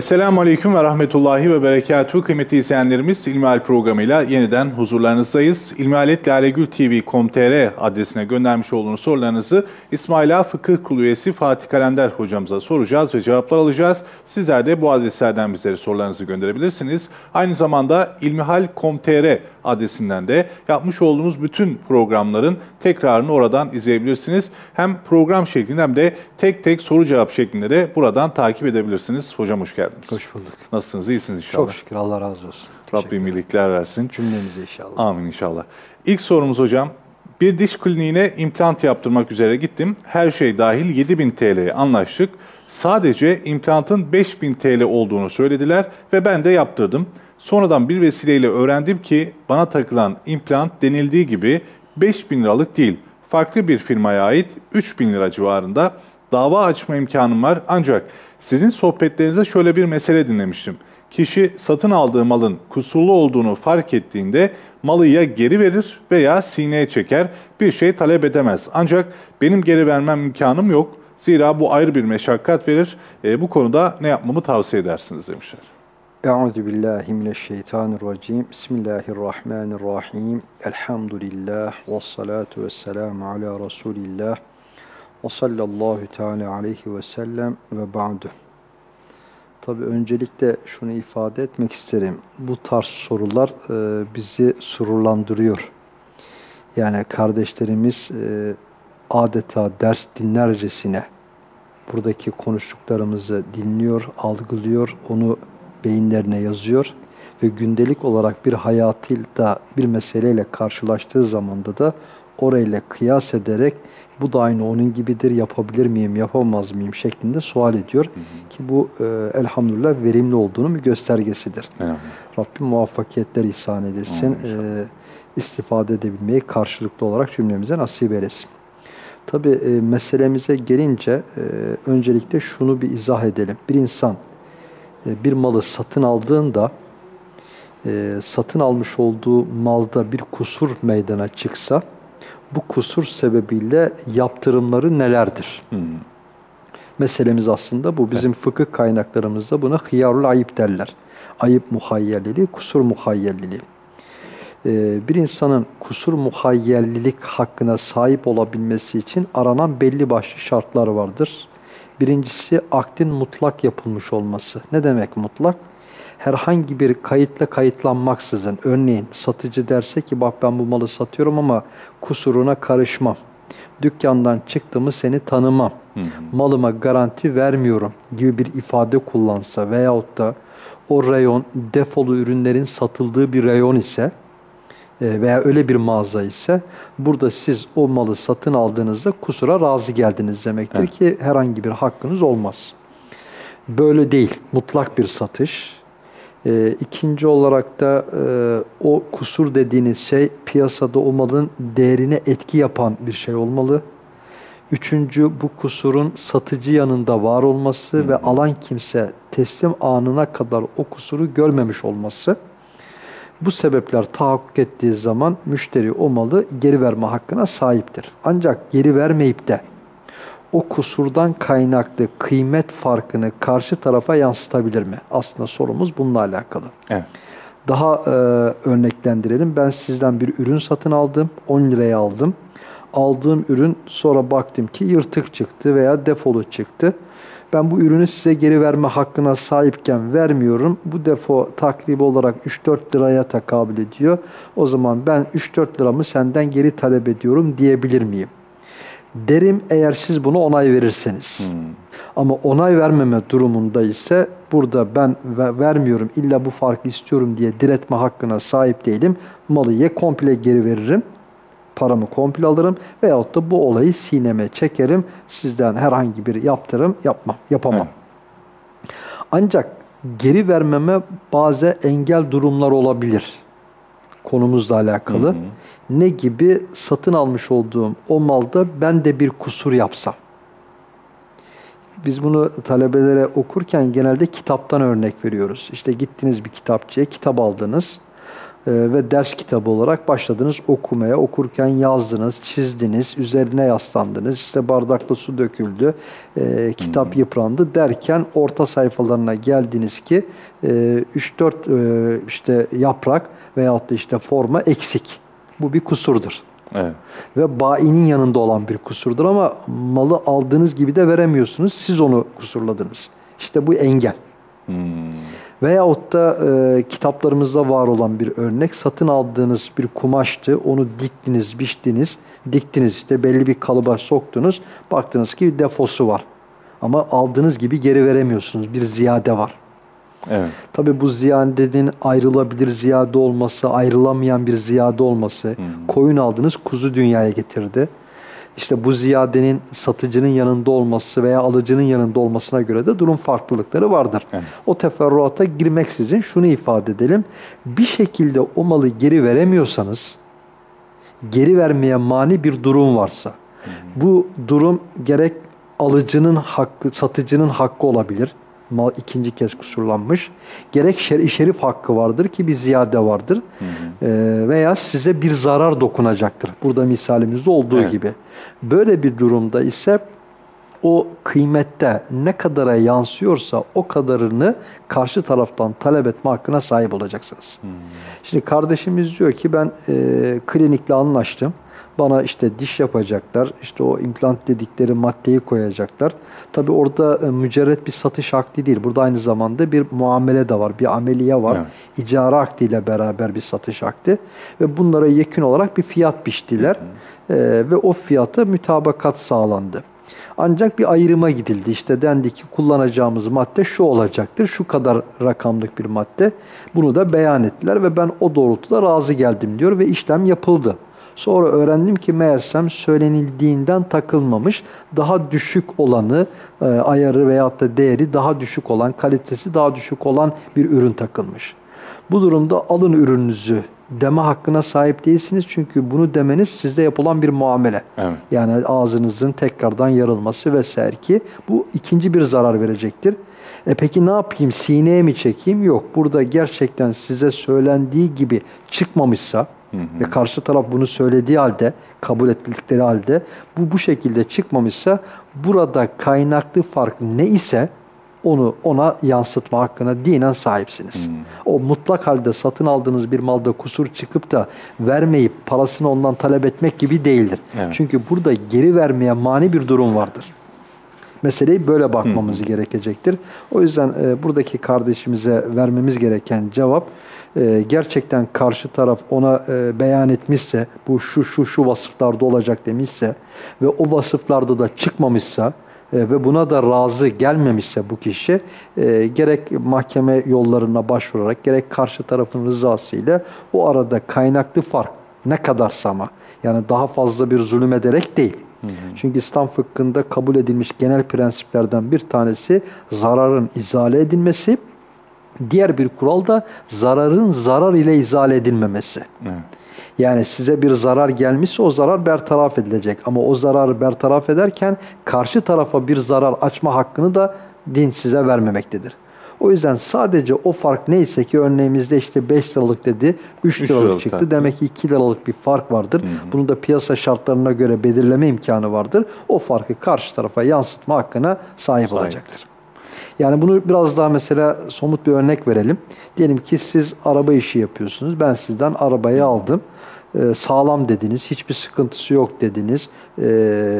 Esselamu Aleyküm ve Rahmetullahi ve Berekatuhu. Kıymetli izleyenlerimiz İlmihal programıyla yeniden huzurlarınızdayız. İlmihaletlalegültv.com.tr adresine göndermiş olduğunuz sorularınızı İsmaila Fıkıh Kulu üyesi Fatih Kalender hocamıza soracağız ve cevaplar alacağız. Sizler de bu adreslerden bizlere sorularınızı gönderebilirsiniz. Aynı zamanda ilmihal.com.tr adresinden de yapmış olduğumuz bütün programların tekrarını oradan izleyebilirsiniz. Hem program şeklinde hem de tek tek soru cevap şeklinde de buradan takip edebilirsiniz. Hocam hoş geldiniz. Hoş bulduk. Nasılsınız? İyisiniz inşallah. Çok şükür Allah razı olsun. Rabbim iyilikler versin. Cümlemize inşallah. Amin inşallah. İlk sorumuz hocam. Bir diş kliniğine implant yaptırmak üzere gittim. Her şey dahil 7000 TL'ye anlaştık. Sadece implantın 5000 TL olduğunu söylediler ve ben de yaptırdım. Sonradan bir vesileyle öğrendim ki bana takılan implant denildiği gibi 5000 liralık değil, farklı bir firmaya ait 3000 lira civarında dava açma imkanım var. Ancak sizin sohbetlerinizde şöyle bir mesele dinlemiştim. Kişi satın aldığı malın kusurlu olduğunu fark ettiğinde malı ya geri verir veya sineye çeker, bir şey talep edemez. Ancak benim geri vermem imkanım yok. Zira bu ayrı bir meşakkat verir. E, bu konuda ne yapmamı tavsiye edersiniz demişler. Euzu billahi mineşşeytanirracim. Bismillahirrahmanirrahim. Elhamdülillah ve salatu vesselamu ala Resulillah. Ve sallallahu teala aleyhi ve sellem ve ba'du. Tabi öncelikle şunu ifade etmek isterim. Bu tarz sorular e, bizi sururlandırıyor. Yani kardeşlerimiz e, adeta ders dinlercesine buradaki konuştuklarımızı dinliyor, algılıyor, onu beyinlerine yazıyor ve gündelik olarak bir hayatıyla bir meseleyle karşılaştığı zamanda da orayla kıyas ederek bu da aynı onun gibidir, yapabilir miyim, yapamaz mıyım şeklinde sual ediyor. Hı hı. Ki bu e, elhamdülillah verimli olduğunun bir göstergesidir. Evet. Rabbim muvaffakiyetler ihsan edesin. E, istifade edebilmeyi karşılıklı olarak cümlemize nasip eylesin. Tabi e, meselemize gelince e, öncelikle şunu bir izah edelim. Bir insan bir malı satın aldığında e, satın almış olduğu malda bir kusur meydana çıksa bu kusur sebebiyle yaptırımları nelerdir? Hmm. Meselemiz aslında bu. Bizim evet. fıkıh kaynaklarımızda buna hıyarul ayıp derler. Ayıp muhayyelliliği, kusur muhayyelliliği. Ee, bir insanın kusur muhayyellilik hakkına sahip olabilmesi için aranan belli başlı şartlar vardır. Birincisi akdin mutlak yapılmış olması. Ne demek mutlak? Herhangi bir kayıtla kayıtlanmaksızın, örneğin satıcı derse ki bak ben bu malı satıyorum ama kusuruna karışmam. Dükkandan çıktığımı seni tanımam. Hı hı. Malıma garanti vermiyorum gibi bir ifade kullansa veyahut da o reyon defolu ürünlerin satıldığı bir reyon ise veya öyle bir mağaza ise burada siz o malı satın aldığınızda kusura razı geldiniz demektir evet. ki herhangi bir hakkınız olmaz. Böyle değil. Mutlak bir satış. E, ikinci olarak da e, o kusur dediğiniz şey piyasada o malın değerine etki yapan bir şey olmalı. Üçüncü bu kusurun satıcı yanında var olması Hı. ve alan kimse teslim anına kadar o kusuru görmemiş olması. Bu sebepler tahakkuk ettiği zaman müşteri o malı geri verme hakkına sahiptir. Ancak geri vermeyip de o kusurdan kaynaklı kıymet farkını karşı tarafa yansıtabilir mi? Aslında sorumuz bununla alakalı. Evet. Daha e, örneklendirelim. Ben sizden bir ürün satın aldım. 10 liraya aldım. Aldığım ürün sonra baktım ki yırtık çıktı veya defolu çıktı ben bu ürünü size geri verme hakkına sahipken vermiyorum. Bu defo takrib olarak 3-4 liraya tekabül ediyor. O zaman ben 3-4 liramı senden geri talep ediyorum diyebilir miyim? Derim eğer siz bunu onay verirseniz. Hmm. Ama onay vermeme durumunda ise burada ben vermiyorum illa bu farkı istiyorum diye diretme hakkına sahip değilim. Malı ye komple geri veririm paramı komple alırım veyahut da bu olayı sineme çekerim. Sizden herhangi bir yaptırım yapmam, yapamam. Evet. Ancak geri vermeme bazı engel durumlar olabilir. Konumuzla alakalı. Hı hı. Ne gibi satın almış olduğum o malda ben de bir kusur yapsam. Biz bunu talebelere okurken genelde kitaptan örnek veriyoruz. İşte gittiniz bir kitapçıya, kitap aldınız ve ders kitabı olarak başladınız okumaya. Okurken yazdınız, çizdiniz, üzerine yaslandınız. İşte bardakla su döküldü, e, kitap yıprandı derken orta sayfalarına geldiniz ki e, 3-4 e, işte yaprak veyahut da işte forma eksik. Bu bir kusurdur. Evet. Ve bayinin yanında olan bir kusurdur ama malı aldığınız gibi de veremiyorsunuz. Siz onu kusurladınız. İşte bu engel. Hmm. Veyahut da e, kitaplarımızda var olan bir örnek satın aldığınız bir kumaştı. Onu diktiniz, biçtiniz, diktiniz işte belli bir kalıba soktunuz. Baktınız ki defosu var. Ama aldığınız gibi geri veremiyorsunuz. Bir ziyade var. Evet. Tabi bu ziyadenin ayrılabilir ziyade olması, ayrılamayan bir ziyade olması. Koyun aldınız, kuzu dünyaya getirdi. İşte bu ziyadenin satıcının yanında olması veya alıcının yanında olmasına göre de durum farklılıkları vardır. Evet. O teferruata girmeksizin şunu ifade edelim. Bir şekilde o malı geri veremiyorsanız, geri vermeye mani bir durum varsa, bu durum gerek alıcının hakkı, satıcının hakkı olabilir. Mal ikinci kez kusurlanmış. Gerek şer şerif hakkı vardır ki bir ziyade vardır. Ee, veya size bir zarar dokunacaktır. Burada misalimizde olduğu Evet. gibi. Böyle bir durumda ise o kıymette ne kadara yansıyorsa o kadarını karşı taraftan talep etme hakkına sahip olacaksınız. Şimdi kardeşimiz diyor ki ben e, klinikle anlaştım. Bana işte diş yapacaklar, işte o implant dedikleri maddeyi koyacaklar. Tabi orada e, mücerret bir satış akdi değil. Burada aynı zamanda bir muamele de var, bir ameliye var. Evet. İcara akdiyle beraber bir satış akdi. Ve bunlara yekün olarak bir fiyat biçtiler. E, ve o fiyata mütabakat sağlandı. Ancak bir ayrıma gidildi. İşte dendi ki kullanacağımız madde şu olacaktır. Şu kadar rakamlık bir madde. Bunu da beyan ettiler ve ben o doğrultuda razı geldim diyor ve işlem yapıldı. Sonra öğrendim ki meğersem söylenildiğinden takılmamış, daha düşük olanı, e, ayarı veyahut da değeri daha düşük olan, kalitesi daha düşük olan bir ürün takılmış. Bu durumda alın ürününüzü deme hakkına sahip değilsiniz çünkü bunu demeniz sizde yapılan bir muamele. Evet. Yani ağzınızın tekrardan yarılması vesaire ki bu ikinci bir zarar verecektir. E peki ne yapayım? Sineye mi çekeyim? Yok. Burada gerçekten size söylendiği gibi çıkmamışsa ve karşı taraf bunu söylediği halde, kabul ettikleri halde bu bu şekilde çıkmamışsa burada kaynaklı fark ne ise onu ona yansıtma hakkına dinen sahipsiniz. O mutlak halde satın aldığınız bir malda kusur çıkıp da vermeyip parasını ondan talep etmek gibi değildir. Evet. Çünkü burada geri vermeye mani bir durum vardır. Meseleyi böyle bakmamız gerekecektir. O yüzden e, buradaki kardeşimize vermemiz gereken cevap e, gerçekten karşı taraf ona e, beyan etmişse bu şu şu şu vasıflarda olacak demişse ve o vasıflarda da çıkmamışsa e, ve buna da razı gelmemişse bu kişi e, gerek mahkeme yollarına başvurarak gerek karşı tarafın rızası ile o arada kaynaklı fark ne kadarsa ama yani daha fazla bir zulüm ederek değil. Çünkü İslam fıkhında kabul edilmiş genel prensiplerden bir tanesi zararın izale edilmesi, diğer bir kural da zararın zarar ile izale edilmemesi. Evet. Yani size bir zarar gelmişse o zarar bertaraf edilecek. Ama o zararı bertaraf ederken karşı tarafa bir zarar açma hakkını da din size vermemektedir. O yüzden sadece o fark neyse ki örneğimizde işte 5 liralık dedi, 3 Üç liralık, liralık çıktı. Demek ki 2 liralık bir fark vardır. Bunun da piyasa şartlarına göre belirleme imkanı vardır. O farkı karşı tarafa yansıtma hakkına sahip Sahip. olacaktır. Yani bunu biraz daha mesela somut bir örnek verelim. Diyelim ki siz araba işi yapıyorsunuz. Ben sizden arabayı aldım. Ee, sağlam dediniz. Hiçbir sıkıntısı yok dediniz. Ee,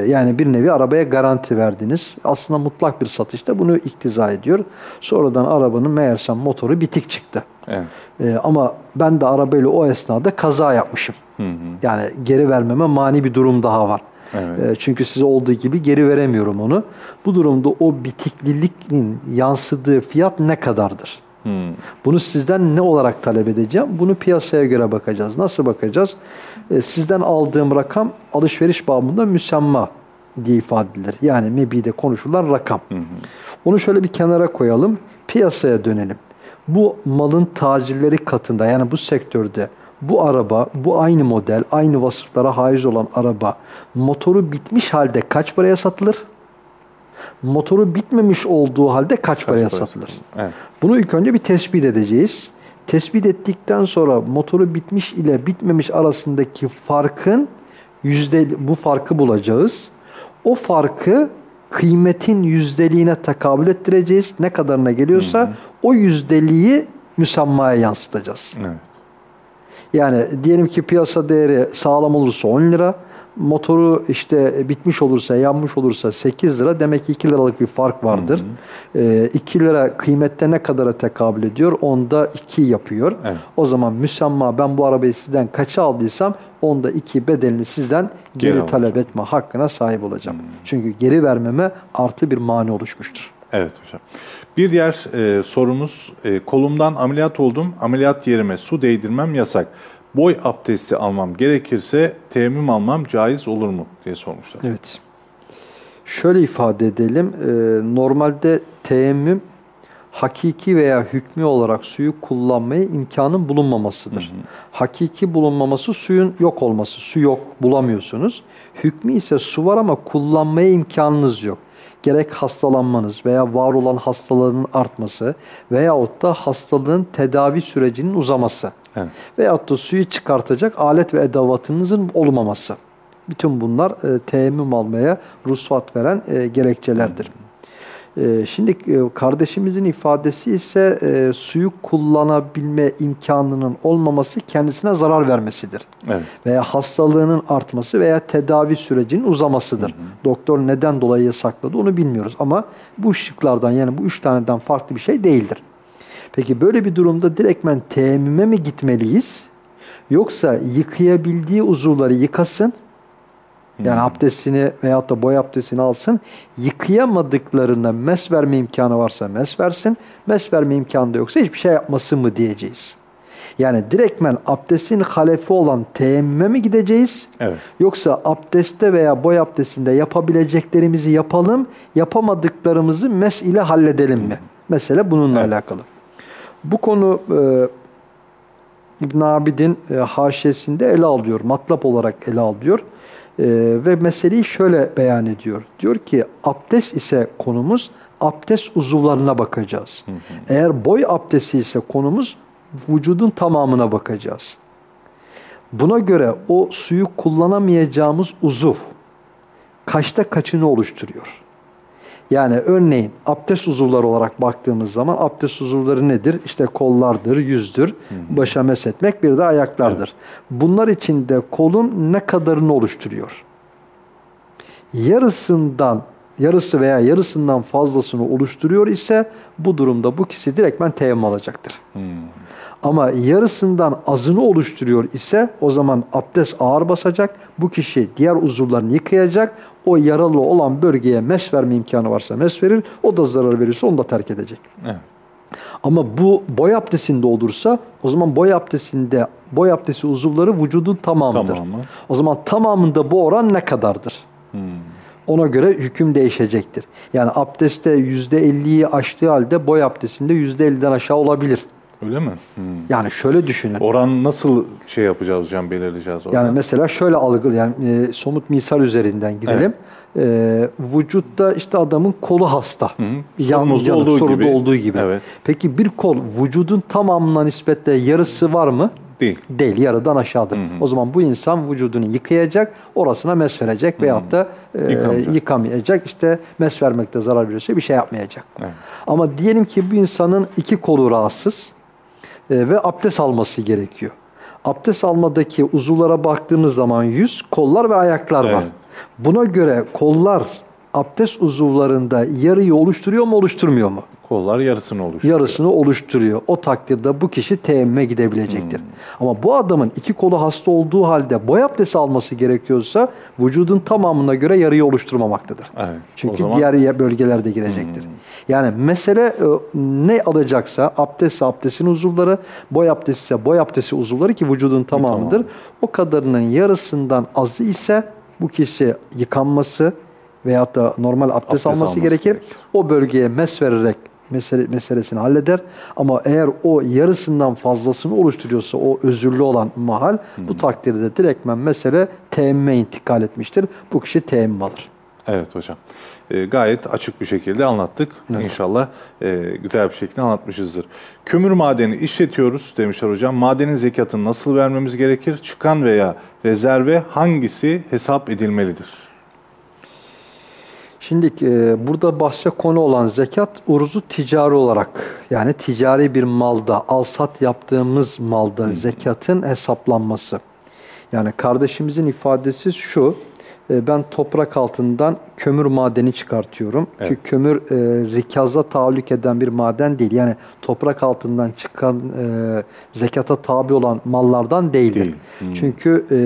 yani bir nevi arabaya garanti verdiniz. Aslında mutlak bir satışta bunu iktiza ediyor. Sonradan arabanın meğersem motoru bitik çıktı. Evet. Ee, ama ben de arabayla o esnada kaza yapmışım. Hı hı. Yani geri vermeme mani bir durum daha var. Evet. Ee, Çünkü size olduğu gibi geri veremiyorum onu. Bu durumda o bitikliliğin yansıdığı fiyat ne kadardır? Hı. Bunu sizden ne olarak talep edeceğim? Bunu piyasaya göre bakacağız. Nasıl bakacağız? Ee, Sizden aldığım rakam alışveriş babında müsemma diye ifade edilir. Yani MEBİ'de konuşulan rakam. Onu şöyle bir kenara koyalım. Piyasaya dönelim. Bu malın tacirleri katında yani bu sektörde bu araba, bu aynı model, aynı vasıflara haiz olan araba motoru bitmiş halde kaç paraya satılır? Motoru bitmemiş olduğu halde kaç, paraya para satılır? Evet. Bunu ilk önce bir tespit edeceğiz. Tespit ettikten sonra motoru bitmiş ile bitmemiş arasındaki farkın yüzde bu farkı bulacağız. O farkı kıymetin yüzdeliğine tekabül ettireceğiz. Ne kadarına geliyorsa o yüzdeliği müsammaya yansıtacağız. Evet. Yani diyelim ki piyasa değeri sağlam olursa 10 lira, motoru işte bitmiş olursa, yanmış olursa 8 lira. Demek ki 2 liralık bir fark vardır. Ee, 2 lira kıymette ne kadara tekabül ediyor? Onda 2 yapıyor. Evet. O zaman müsamma ben bu arabayı sizden kaça aldıysam onda 2 bedelini sizden Geri geri, talep etme hakkına sahip olacağım. Çünkü geri vermeme artı bir mani oluşmuştur. Evet hocam. Bir diğer e, sorumuz, e, kolumdan ameliyat oldum, ameliyat yerime su değdirmem yasak. Boy abdesti almam gerekirse teyemmüm almam caiz olur mu diye sormuşlar. Evet. Şöyle ifade edelim. Ee, normalde teyemmüm hakiki veya hükmü olarak suyu kullanmaya imkanın bulunmamasıdır. Hakiki bulunmaması suyun yok olması. Su yok bulamıyorsunuz. Hükmü ise su var ama kullanmaya imkanınız yok. Gerek hastalanmanız veya var olan hastalığın artması veyahut da hastalığın tedavi sürecinin uzaması Evet. veyahut da suyu çıkartacak alet ve edevatınızın olmaması. Bütün bunlar e, teyemmüm almaya ruhsat veren e, gerekçelerdir. E, şimdi e, kardeşimizin ifadesi ise e, suyu kullanabilme imkanının olmaması kendisine zarar vermesidir. Evet. Veya hastalığının artması veya tedavi sürecinin uzamasıdır. Doktor neden dolayı yasakladı onu bilmiyoruz ama bu şıklardan yani bu üç taneden farklı bir şey değildir. Peki böyle bir durumda direktmen teyemmüme mi gitmeliyiz? Yoksa yıkayabildiği uzuvları yıkasın, yani abdestini veyahut da boy abdestini alsın. Yıkayamadıklarına mes verme imkanı varsa mes versin. Mes verme imkanı da yoksa hiçbir şey yapmasın mı diyeceğiz. Yani direktmen abdestin halefi olan teyemmüme mi gideceğiz? Evet. Yoksa abdestte veya boy abdestinde yapabileceklerimizi yapalım, yapamadıklarımızı mes ile halledelim mi? Mesele bununla Evet. alakalı. Bu konu e, İbn Abidin e, haşiyesinde ele alıyor, matlap olarak ele alıyor. E, ve meseleyi şöyle beyan ediyor. Diyor ki abdest ise konumuz abdest uzuvlarına bakacağız. Eğer boy abdesti ise konumuz vücudun tamamına bakacağız. Buna göre o suyu kullanamayacağımız uzuv kaçta kaçını oluşturuyor? Yani örneğin abdest uzuvları olarak baktığımız zaman abdest uzuvları nedir? İşte kollardır, yüzdür, başa mesetmek bir de ayaklardır. Bunlar içinde kolun ne kadarını oluşturuyor? Yarısından yarısı veya yarısından fazlasını oluşturuyor ise bu durumda bu kişi direktmen teyemmüm alacaktır. Hmm. Ama yarısından azını oluşturuyor ise o zaman abdest ağır basacak. Bu kişi diğer uzuvlarını yıkayacak. O yaralı olan bölgeye mes verme imkanı varsa mes verir. O da zarar verirse onu da terk edecek. Evet. Ama bu boy abdestinde olursa o zaman boy abdestinde boy abdesti uzuvları vücudun tamamıdır. Tamamı. O zaman tamamında bu oran ne kadardır? Hmm. Ona göre hüküm değişecektir. Yani abdestte %50'yi aştığı halde boy abdestinde %50'den aşağı olabilir. Öyle mi? Hmm. Yani şöyle düşünün. Oran nasıl şey yapacağız hocam, belirleyeceğiz orada? Yani mesela şöyle algı yani e, somut misal üzerinden gidelim. E, vücutta işte adamın kolu hasta. Hı. Yan- Sorumuzda yanık, olduğu soruda gibi. olduğu gibi. Evet. Peki bir kol vücudun tamamına nispetle yarısı var mı? Değil. Değil, yarıdan aşağıdır. O zaman bu insan vücudunu yıkayacak, orasına mes verecek veyahut da e, Yıkamayacak. yıkamayacak. İşte mes vermekte zarar veriyorsa bir şey yapmayacak. Evet. Ama diyelim ki bu insanın iki kolu rahatsız ve abdest alması gerekiyor. Abdest almadaki uzuvlara baktığımız zaman yüz, kollar ve ayaklar var. Evet. Buna göre kollar abdest uzuvlarında yarıyı oluşturuyor mu oluşturmuyor mu? Kollar yarısını oluşturuyor. yarısını oluşturuyor. O takdirde bu kişi teyemmüme gidebilecektir. Hmm. Ama bu adamın iki kolu hasta olduğu halde boy abdesti alması gerekiyorsa vücudun tamamına göre yarıyı oluşturmamaktadır. Evet. Çünkü zaman- diğer bölgelerde girecektir. Yani mesele e, ne alacaksa abdest abdestin uzuvları, boy abdesti ise boy abdesti uzuvları ki vücudun tamamıdır. tamam. O kadarının yarısından azı ise bu kişi yıkanması veyahut da normal abdest, Abdest alması, alması gerekir. gerekir. O bölgeye mes vererek mesele, meselesini halleder. Ama eğer o yarısından fazlasını oluşturuyorsa o özürlü olan mahal bu takdirde direktmen mesele teyemmüme intikal etmiştir. Bu kişi teyemmüm alır. Evet hocam. E, gayet açık bir şekilde anlattık. Evet. İnşallah e, güzel bir şekilde anlatmışızdır. Kömür madeni işletiyoruz demişler hocam. Madenin zekatını nasıl vermemiz gerekir? Çıkan veya rezerve hangisi hesap edilmelidir? Şimdi e, burada bahse konu olan zekat uruzu ticari olarak yani ticari bir malda alsat yaptığımız malda zekatın hesaplanması. Yani kardeşimizin ifadesi şu e, ben toprak altından kömür madeni çıkartıyorum. Evet. Ki kömür e, rikaza tahallük eden bir maden değil. Yani toprak altından çıkan e, zekata tabi olan mallardan değildir. Değil. Çünkü e,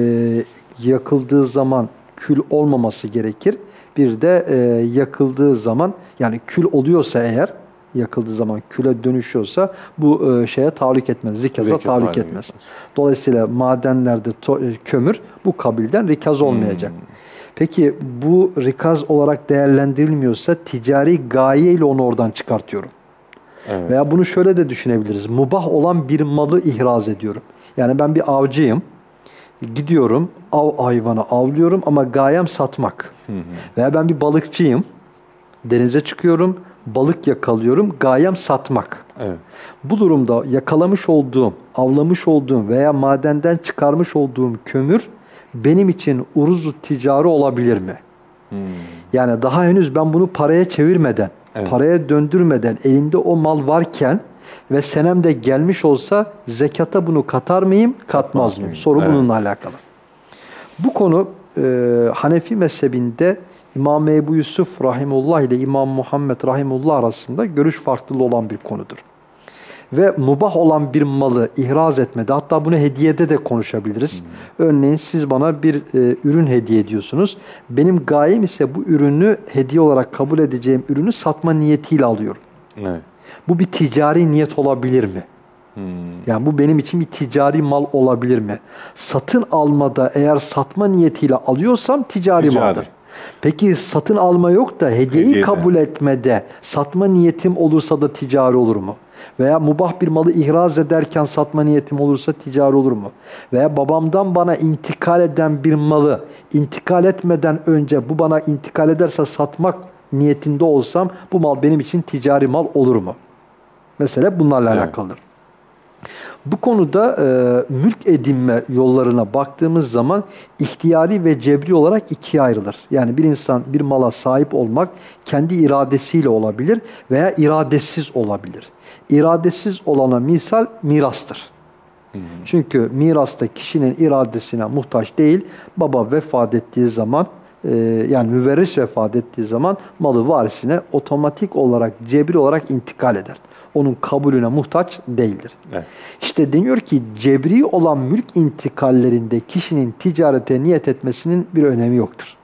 yakıldığı zaman kül olmaması gerekir. Bir de e, yakıldığı zaman yani kül oluyorsa eğer yakıldığı zaman küle dönüşüyorsa bu e, şeye tahallük etmez. Rikaza haline etmez. Dolayısıyla madenlerde to- e, kömür bu kabilden rikaz olmayacak. Hmm. Peki bu rikaz olarak değerlendirilmiyorsa ticari gaye ile onu oradan çıkartıyorum. Evet. Veya bunu şöyle de düşünebiliriz. Mubah olan bir malı ihraz ediyorum. Yani ben bir avcıyım. Gidiyorum, av hayvanı avlıyorum ama gayem satmak. Veya ben bir balıkçıyım. Denize çıkıyorum, balık yakalıyorum, gayem satmak. Evet. Bu durumda yakalamış olduğum, avlamış olduğum veya madenden çıkarmış olduğum kömür benim için uruzu ticari olabilir mi? Hmm. Yani daha henüz ben bunu paraya çevirmeden, Evet. paraya döndürmeden elimde o mal varken ve senem de gelmiş olsa zekata bunu katar mıyım, katmaz mıyım? Soru Evet. bununla alakalı. Bu konu e, Hanefi mezhebinde İmam Ebu Yusuf Rahimullah ile İmam Muhammed Rahimullah arasında görüş farklılığı olan bir konudur. Ve mubah olan bir malı ihraz etmede hatta bunu hediyede de konuşabiliriz. Örneğin siz bana bir e, ürün hediye ediyorsunuz. Benim gayem ise bu ürünü hediye olarak kabul edeceğim ürünü satma niyetiyle alıyorum. Evet. Bu bir ticari niyet olabilir mi? Hmm. Yani bu benim için bir ticari mal olabilir mi? Satın almada eğer satma niyetiyle alıyorsam ticari, Ticari. maldır. Peki satın alma yok da hediyeyi Hediyede. kabul etmede satma niyetim olursa da ticari olur mu? Veya mubah bir malı ihraz ederken satma niyetim olursa ticari olur mu? Veya babamdan bana intikal eden bir malı intikal etmeden önce bu bana intikal ederse satmak niyetinde olsam bu mal benim için ticari mal olur mu? Mesele bunlarla Evet. alakalıdır. Bu konuda e, mülk edinme yollarına baktığımız zaman ihtiyari ve cebri olarak ikiye ayrılır. Yani bir insan bir mala sahip olmak kendi iradesiyle olabilir veya iradesiz olabilir. İradesiz olana misal mirastır. Çünkü mirasta kişinin iradesine muhtaç değil, baba vefat ettiği zaman e, yani müverris vefat ettiği zaman malı varisine otomatik olarak cebri olarak intikal eder. Onun kabulüne muhtaç değildir. Evet. İşte deniyor ki cebri olan mülk intikallerinde kişinin ticarete niyet etmesinin bir önemi yoktur.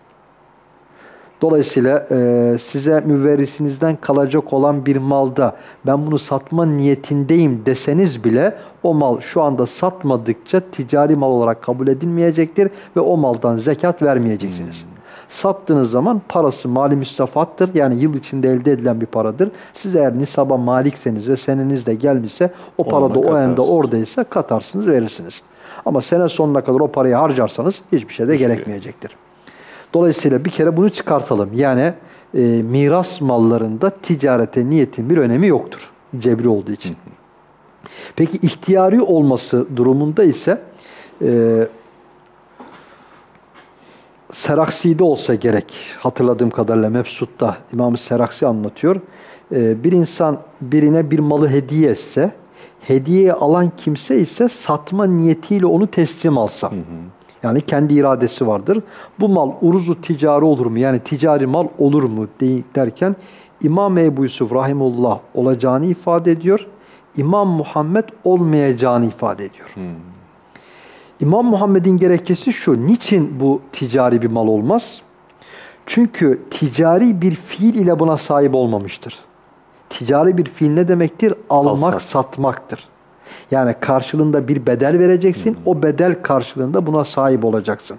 Dolayısıyla e, size müverrisinizden kalacak olan bir malda ben bunu satma niyetindeyim deseniz bile o mal şu anda satmadıkça ticari mal olarak kabul edilmeyecektir ve o maldan zekat vermeyeceksiniz. Sattığınız zaman parası mali müstafattır. Yani yıl içinde elde edilen bir paradır. Siz eğer nisaba malikseniz ve seneniz de gelmişse o para da o anda oradaysa katarsınız verirsiniz. Ama sene sonuna kadar o parayı harcarsanız hiçbir şey de Hiçbir- gerekmeyecektir. Dolayısıyla bir kere bunu çıkartalım. Yani e, miras mallarında ticarete niyetin bir önemi yoktur. Cebri olduğu için. Peki ihtiyari olması durumunda ise e, Seraksi'de olsa gerek. Hatırladığım kadarıyla Mefsut'ta İmam Seraksi anlatıyor. E, bir insan birine bir malı hediye etse, hediye alan kimse ise satma niyetiyle onu teslim alsa. Yani kendi iradesi vardır. Bu mal uruzu ticari olur mu? Yani ticari mal olur mu derken İmam Ebu Yusuf Rahimullah olacağını ifade ediyor. İmam Muhammed olmayacağını ifade ediyor. İmam Muhammed'in gerekçesi şu. Niçin bu ticari bir mal olmaz? Çünkü ticari bir fiil ile buna sahip olmamıştır. Ticari bir fiil ne demektir? Almak, Al, sat. satmaktır. Yani karşılığında bir bedel vereceksin. O bedel karşılığında buna sahip olacaksın.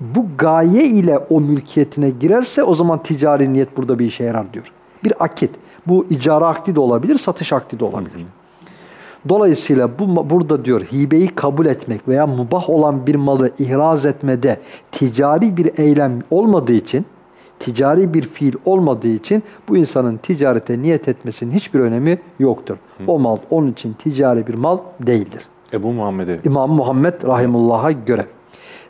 Bu gaye ile o mülkiyetine girerse o zaman ticari niyet burada bir işe yarar diyor. Bir akit. Bu icara akdi de olabilir, satış akdi de olabilir. Dolayısıyla bu burada diyor hibeyi kabul etmek veya mubah olan bir malı ihraz etmede ticari bir eylem olmadığı için ticari bir fiil olmadığı için bu insanın ticarete niyet etmesinin hiçbir önemi yoktur. O mal onun için ticari bir mal değildir. Ebu Muhammed'e. İmam Muhammed Rahimullah'a göre.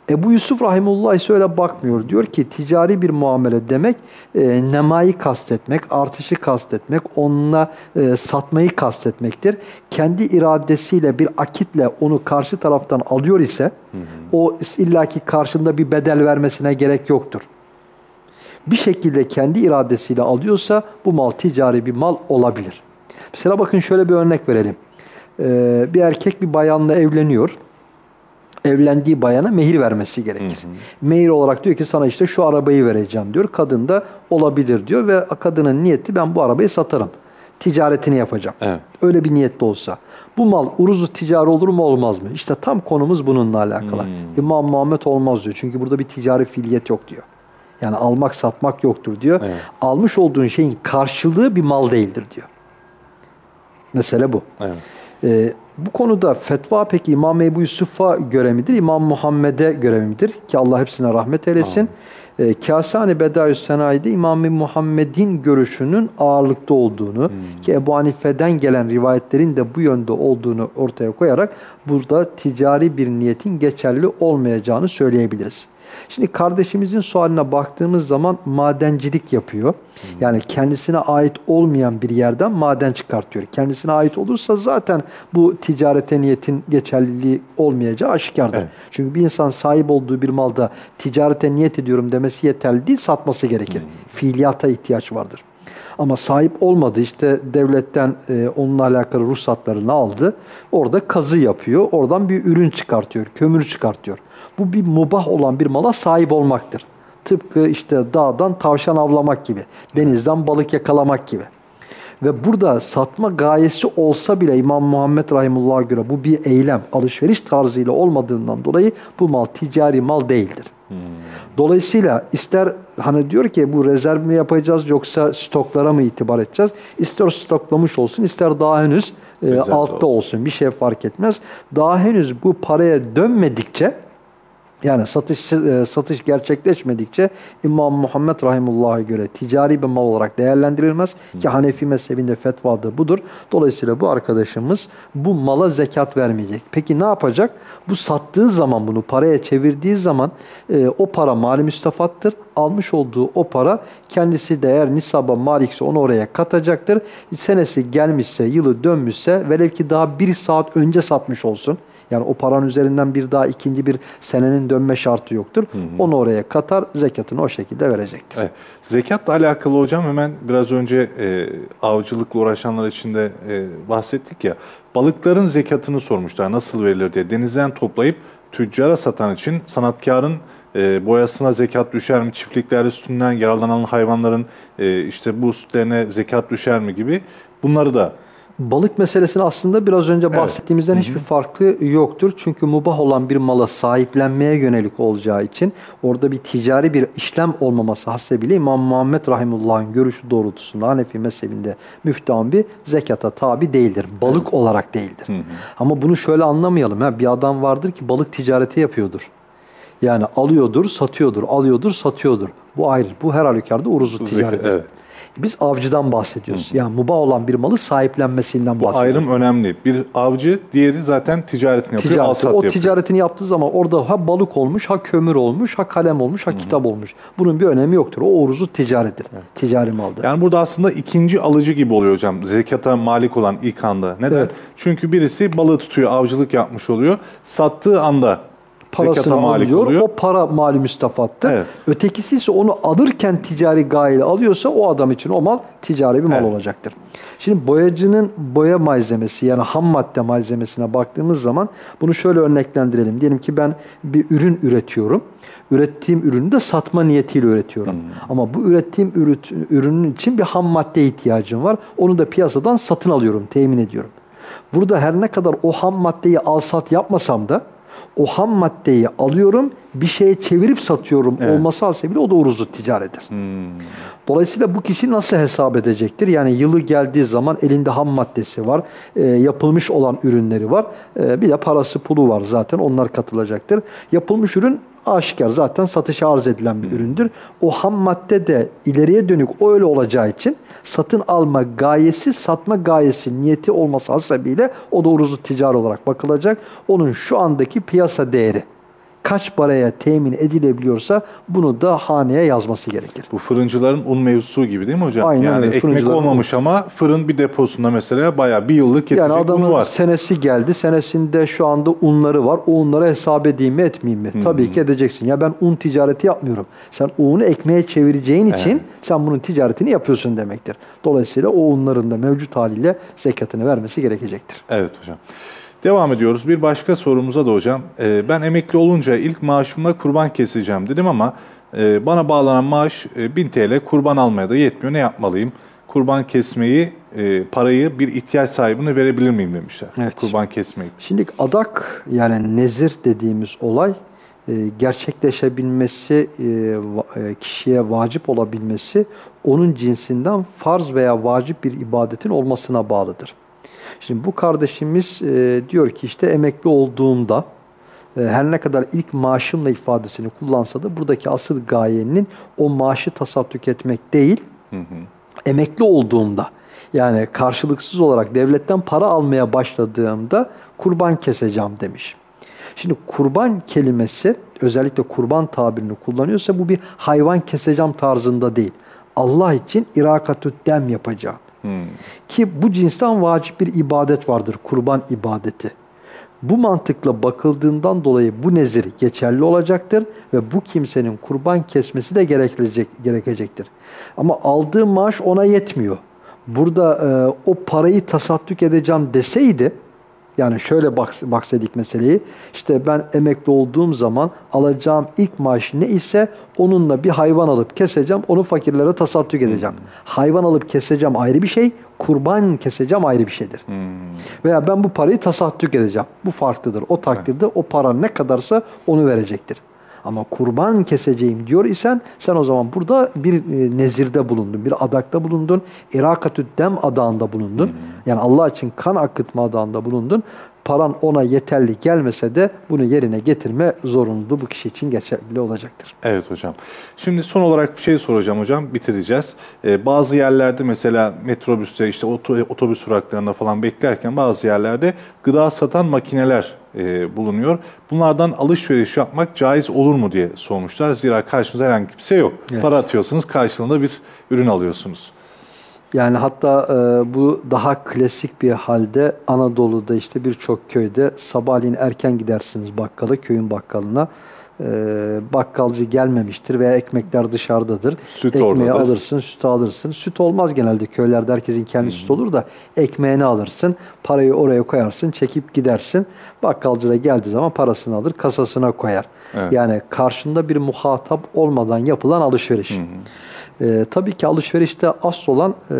Ebu Yusuf Rahimullah ise öyle bakmıyor. Diyor ki ticari bir muamele demek e, nemayı kastetmek, artışı kastetmek, onunla e, satmayı kastetmektir. Kendi iradesiyle bir akitle onu karşı taraftan alıyor ise o illaki karşında bir bedel vermesine gerek yoktur. Bir şekilde kendi iradesiyle alıyorsa bu mal ticari bir mal olabilir. Mesela bakın şöyle bir örnek verelim. Ee, bir erkek bir bayanla evleniyor evlendiği bayana mehir vermesi gerekir. Hı hı. Mehir olarak diyor ki sana işte şu arabayı vereceğim diyor. Kadın da olabilir diyor ve kadının niyeti ben bu arabayı satarım. Ticaretini yapacağım. Evet. Öyle bir niyette olsa. Bu mal uruzu ticari olur mu olmaz mı? İşte tam konumuz bununla alakalı. Hmm. İmam Muhammed olmaz diyor. Çünkü burada bir ticari fiiliyet yok diyor. Yani almak satmak yoktur diyor. Evet. Almış olduğun şeyin karşılığı bir mal değildir diyor. Mesele bu. Evet. Ee, bu konuda fetva peki İmam Ebu Yusuf'a göre midir, İmam Muhammed'e göre midir? Ki Allah hepsine rahmet eylesin. E, Kâsani Bedâyü Senayi'de İmam Muhammed'in görüşünün ağırlıkta olduğunu hmm. ki Ebu Hanife'den gelen rivayetlerin de bu yönde olduğunu ortaya koyarak burada ticari bir niyetin geçerli olmayacağını söyleyebiliriz. Şimdi kardeşimizin sualine baktığımız zaman madencilik yapıyor. Yani kendisine ait olmayan bir yerden maden çıkartıyor. Kendisine ait olursa zaten bu ticarete niyetin geçerliliği olmayacağı aşikardır. Evet. Çünkü bir insan sahip olduğu bir malda ticarete niyet ediyorum demesi yeterli değil, satması gerekir. Hmm. Fiiliyata ihtiyaç vardır. Ama sahip olmadı işte devletten e, onunla alakalı ruhsatlarını aldı. Orada kazı yapıyor. Oradan bir ürün çıkartıyor. Kömür çıkartıyor. Bu bir mubah olan bir mala sahip olmaktır. Tıpkı işte dağdan tavşan avlamak gibi, denizden balık yakalamak gibi. Ve burada satma gayesi olsa bile İmam Muhammed Rahimullah'a göre bu bir eylem, alışveriş tarzıyla olmadığından dolayı bu mal ticari mal değildir. Hmm. Dolayısıyla ister hani diyor ki bu rezerv mi yapacağız yoksa stoklara mı itibar edeceğiz? İster stoklamış olsun ister daha henüz e, altta olsun bir şey fark etmez. Daha henüz bu paraya dönmedikçe yani satış e, satış gerçekleşmedikçe İmam Muhammed Rahimullah'a göre ticari bir mal olarak değerlendirilmez Hı. ki Hanefi mezhebinde fetvadır budur. Dolayısıyla bu arkadaşımız bu mala zekat vermeyecek. Peki ne yapacak? Bu sattığı zaman bunu paraya çevirdiği zaman e, o para mali müstafattır. Almış olduğu o para kendisi de eğer nisaba malikse onu oraya katacaktır. Senesi gelmişse, yılı dönmüşse velev ki daha bir saat önce satmış olsun. Yani o paranın üzerinden bir daha ikinci bir senenin dönme şartı yoktur. Hı hı. Onu oraya katar, zekatını o şekilde verecektir. Evet. Zekatla alakalı hocam hemen biraz önce e, avcılıkla uğraşanlar için de e, bahsettik ya. Balıkların zekatını sormuşlar nasıl verilir diye. Denizden toplayıp tüccara satan için sanatkarın e, boyasına zekat düşer mi? Çiftlikler üstünden yaralanan hayvanların e, işte bu sütlerine zekat düşer mi gibi bunları da Balık meselesini aslında biraz önce bahsettiğimizden evet. hiçbir farkı yoktur. Çünkü mubah olan bir mala sahiplenmeye yönelik olacağı için orada bir ticari bir işlem olmaması hasebiyle İmam Muhammed Rahimullah'ın görüşü doğrultusunda Hanefi mezhebinde müftambi zekata tabi değildir. Balık evet. olarak değildir. Hı hı. Ama bunu şöyle anlamayalım. Ya, bir adam vardır ki balık ticareti yapıyordur. Yani alıyordur, satıyordur, alıyordur, satıyordur. Bu ayrı. Bu her halükarda uruzu ticareti. Evet. Biz avcıdan bahsediyoruz. Hı. Yani mubah olan bir malı sahiplenmesinden Bu bahsediyoruz. ayrım önemli. Bir avcı, diğeri zaten ticaretini yapıyor, Ticaret. alsat O yapıyor. ticaretini yaptığı zaman orada ha balık olmuş, ha kömür olmuş, ha kalem olmuş, ha Hı. kitap olmuş. Bunun bir önemi yoktur. O uruzu ticarettir. Evet. Ticari maldır. Yani burada aslında ikinci alıcı gibi oluyor hocam. Zekata malik olan ilk anda. Neden? Evet. Çünkü birisi balığı tutuyor, avcılık yapmış oluyor. Sattığı anda parasını alıyor. Oluyor. O para mali müstafattır. Evet. Ötekisi ise onu alırken ticari gayeyle alıyorsa o adam için o mal ticari bir mal evet. olacaktır. Şimdi boyacının boya malzemesi yani ham madde malzemesine baktığımız zaman bunu şöyle örneklendirelim. Diyelim ki ben bir ürün üretiyorum. Ürettiğim ürünü de satma niyetiyle üretiyorum. Hmm. Ama bu ürettiğim ürünün için bir ham madde ihtiyacım var. Onu da piyasadan satın alıyorum, temin ediyorum. Burada her ne kadar o ham maddeyi al sat yapmasam da o ham maddeyi alıyorum, bir şeye çevirip satıyorum evet. olması hasebiyle o da uruzu ticarettir. Hmm. Dolayısıyla bu kişi nasıl hesap edecektir? Yani yılı geldiği zaman elinde ham maddesi var, e, yapılmış olan ürünleri var, e, bir de parası pulu var zaten onlar katılacaktır. Yapılmış ürün aşikar zaten satışa arz edilen bir üründür. O ham madde de ileriye dönük öyle olacağı için satın alma gayesi, satma gayesi, niyeti olması hasebiyle o da uruzu ticari olarak bakılacak. Onun şu andaki piyasa değeri kaç paraya temin edilebiliyorsa bunu da haneye yazması gerekir. Bu fırıncıların un mevzusu gibi değil mi hocam? Aynen yani öyle, ekmek olmamış ama fırın bir deposunda mesela bayağı bir yıllık yetecek Yani un adamın var. senesi geldi. Senesinde şu anda unları var. O unları hesap edeyim mi etmeyeyim mi? Tabii ki edeceksin. Ya ben un ticareti yapmıyorum. Sen unu ekmeğe çevireceğin için sen bunun ticaretini yapıyorsun demektir. Dolayısıyla o unların da mevcut haliyle zekatını vermesi gerekecektir. Evet hocam. Devam ediyoruz. Bir başka sorumuza da hocam. Ee, ben emekli olunca ilk maaşımla kurban keseceğim dedim ama e, bana bağlanan maaş e, 1000 TL kurban almaya da yetmiyor. Ne yapmalıyım? Kurban kesmeyi, e, parayı bir ihtiyaç sahibine verebilir miyim demişler. Evet. Kurban kesmeyi. Şimdi adak yani nezir dediğimiz olay e, gerçekleşebilmesi, kişiye vacip olabilmesi onun cinsinden farz veya vacip bir ibadetin olmasına bağlıdır. Şimdi bu kardeşimiz e, diyor ki işte emekli olduğumda e, her ne kadar ilk maaşımla ifadesini kullansa da buradaki asıl gayenin o maaşı tasadduk etmek değil, emekli olduğumda yani karşılıksız olarak devletten para almaya başladığımda kurban keseceğim demiş. Şimdi kurban kelimesi özellikle kurban tabirini kullanıyorsa bu bir hayvan keseceğim tarzında değil. Allah için irakatü dem yapacağım. Ki bu cinsten vacip bir ibadet vardır kurban ibadeti. Bu mantıkla bakıldığından dolayı bu nezir geçerli olacaktır ve bu kimsenin kurban kesmesi de gerekecek, gerekecektir. Ama aldığı maaş ona yetmiyor. Burada e, o parayı tasadduk edeceğim deseydi, yani şöyle baksedik meseleyi, işte ben emekli olduğum zaman alacağım ilk maaş ne ise onunla bir hayvan alıp keseceğim, onu fakirlere tasadduk edeceğim. Hayvan alıp keseceğim ayrı bir şey, kurban keseceğim ayrı bir şeydir. Veya ben bu parayı tasadduk edeceğim. Bu farklıdır. O takdirde o para ne kadarsa onu verecektir. Ama kurban keseceğim diyor isen sen o zaman burada bir e, nezirde bulundun, bir adakta bulundun, irakatü dem adağında bulundun. Yani Allah için kan akıtma adağında bulundun. Paran ona yeterli gelmese de bunu yerine getirme zorunluluğu bu kişi için geçerli olacaktır. Evet hocam. Şimdi son olarak bir şey soracağım hocam. Bitireceğiz. Ee, bazı yerlerde mesela metrobüste işte oto- otobüs duraklarında falan beklerken bazı yerlerde gıda satan makineler e, bulunuyor. Bunlardan alışveriş yapmak caiz olur mu diye sormuşlar. Zira karşınızda herhangi bir şey yok. Evet. Para atıyorsunuz karşılığında bir ürün alıyorsunuz. Yani hatta e, bu daha klasik bir halde Anadolu'da işte birçok köyde sabahleyin erken gidersiniz bakkala, köyün bakkalına. E, bakkalcı gelmemiştir veya ekmekler dışarıdadır. Süt Ekmeği oradadır. alırsın, sütü alırsın. Süt olmaz genelde köylerde herkesin kendi sütü olur da ekmeğini alırsın, parayı oraya koyarsın, çekip gidersin. Bakkalcı da geldiği zaman parasını alır, kasasına koyar. Evet. Yani karşında bir muhatap olmadan yapılan alışveriş. Ee, tabii ki alışverişte asıl olan e,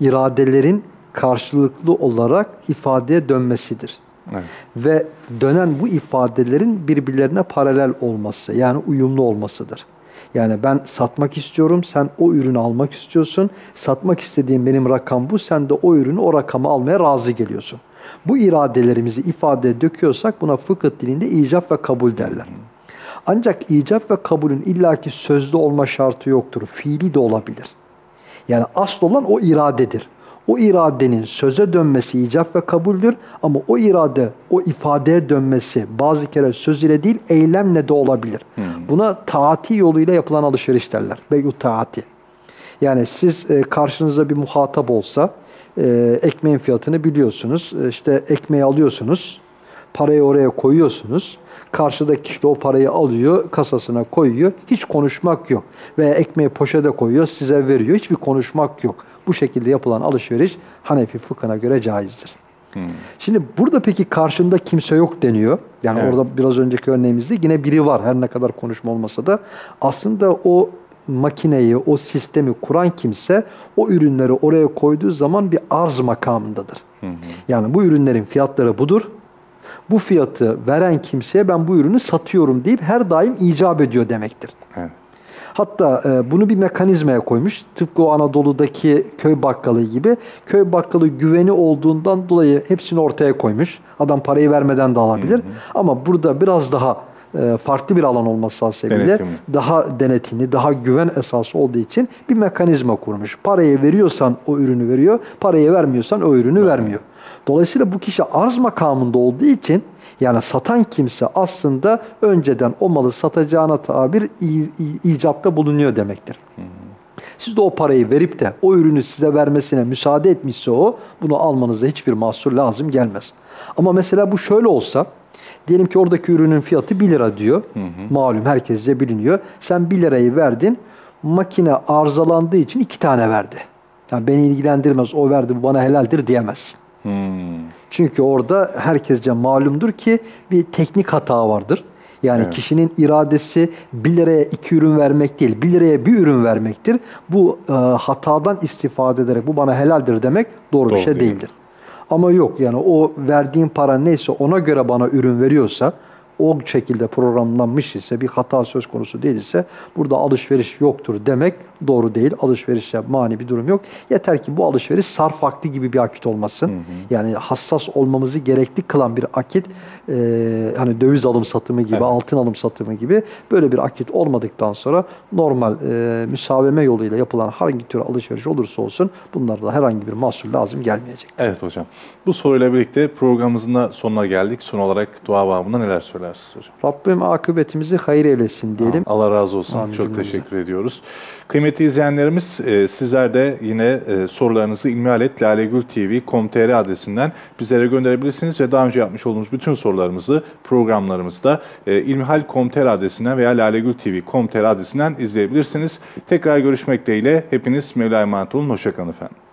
iradelerin karşılıklı olarak ifadeye dönmesidir. Evet. Ve dönen bu ifadelerin birbirlerine paralel olması, yani uyumlu olmasıdır. Yani ben satmak istiyorum, sen o ürünü almak istiyorsun. Satmak istediğim benim rakam bu, sen de o ürünü o rakamı almaya razı geliyorsun. Bu iradelerimizi ifadeye döküyorsak buna fıkıh dilinde icap ve kabul derler. Ancak icap ve kabulün illaki sözlü olma şartı yoktur. Fiili de olabilir. Yani asıl olan o iradedir. O iradenin söze dönmesi icap ve kabuldür ama o irade, o ifadeye dönmesi bazı kere söz ile değil eylemle de olabilir. Buna taati yoluyla yapılan alışveriş derler. Beyu taati. Yani siz e, karşınızda bir muhatap olsa e, ekmeğin fiyatını biliyorsunuz. E, işte ekmeği alıyorsunuz. Parayı oraya koyuyorsunuz. Karşıdaki kişi de o parayı alıyor, kasasına koyuyor. Hiç konuşmak yok. Veya ekmeği poşete koyuyor, size veriyor. Hiçbir konuşmak yok. Bu şekilde yapılan alışveriş Hanefi fıkhına göre caizdir. Şimdi burada peki karşında kimse yok deniyor. Yani Evet. orada biraz önceki örneğimizde yine biri var her ne kadar konuşma olmasa da. Aslında o makineyi, o sistemi kuran kimse o ürünleri oraya koyduğu zaman bir arz makamındadır. Yani bu ürünlerin fiyatları budur. Bu fiyatı veren kimseye ben bu ürünü satıyorum deyip her daim icap ediyor demektir. Evet. Hatta e, bunu bir mekanizmaya koymuş. Tıpkı o Anadolu'daki köy bakkalı gibi. Köy bakkalı güveni olduğundan dolayı hepsini ortaya koymuş. Adam parayı vermeden de alabilir. Ama burada biraz daha farklı bir alan olması hasebiyle Denetimli. daha denetimli, daha güven esası olduğu için bir mekanizma kurmuş. Parayı veriyorsan o ürünü veriyor, parayı vermiyorsan o ürünü vermiyor. Dolayısıyla bu kişi arz makamında olduğu için yani satan kimse aslında önceden o malı satacağına tabir i- i- icatta bulunuyor demektir. Siz de o parayı verip de o ürünü size vermesine müsaade etmişse o, bunu almanıza hiçbir mahsur lazım gelmez. Ama mesela bu şöyle olsa, diyelim ki oradaki ürünün fiyatı 1 lira diyor. Malum herkesce biliniyor. Sen 1 lirayı verdin, makine arızalandığı için 2 tane verdi. Yani beni ilgilendirmez, o verdi bu bana helaldir diyemezsin. Hmm. Çünkü orada herkesce malumdur ki bir teknik hata vardır. Yani Evet. kişinin iradesi 1 liraya 2 ürün vermek değil, 1 liraya bir ürün vermektir. Bu e, hatadan istifade ederek bu bana helaldir demek doğru, Doğru bir şey değil. değildir. Ama yok yani o verdiğin para neyse ona göre bana ürün veriyorsa o şekilde programlanmış ise bir hata söz konusu değil ise burada alışveriş yoktur demek doğru değil. Alışverişe mani bir durum yok. Yeter ki bu alışveriş sarf vakti gibi bir akit olmasın. Yani hassas olmamızı gerekli kılan bir akit e, hani döviz alım satımı gibi, Evet. altın alım satımı gibi böyle bir akit olmadıktan sonra normal e, müsaveme yoluyla yapılan hangi tür alışveriş olursa olsun bunlarda herhangi bir mahsur lazım gelmeyecek. Evet hocam. Bu soruyla birlikte programımızın da sonuna geldik. Son olarak dua babında neler söylersiniz hocam? Rabbim akıbetimizi hayır eylesin diyelim. Allah razı olsun. Amin Çok teşekkür ediyoruz. Kıymetli izleyenlerimiz e, sizler de yine e, sorularınızı ilmihaletlalegültv.com.tr adresinden bizlere gönderebilirsiniz ve daha önce yapmış olduğumuz bütün sorularımızı programlarımızda e, ilmihal.com.tr adresinden veya lalegültv.com.tr adresinden izleyebilirsiniz. Tekrar görüşmek dileğiyle hepiniz Mevla emanet olun. Hoşçakalın efendim.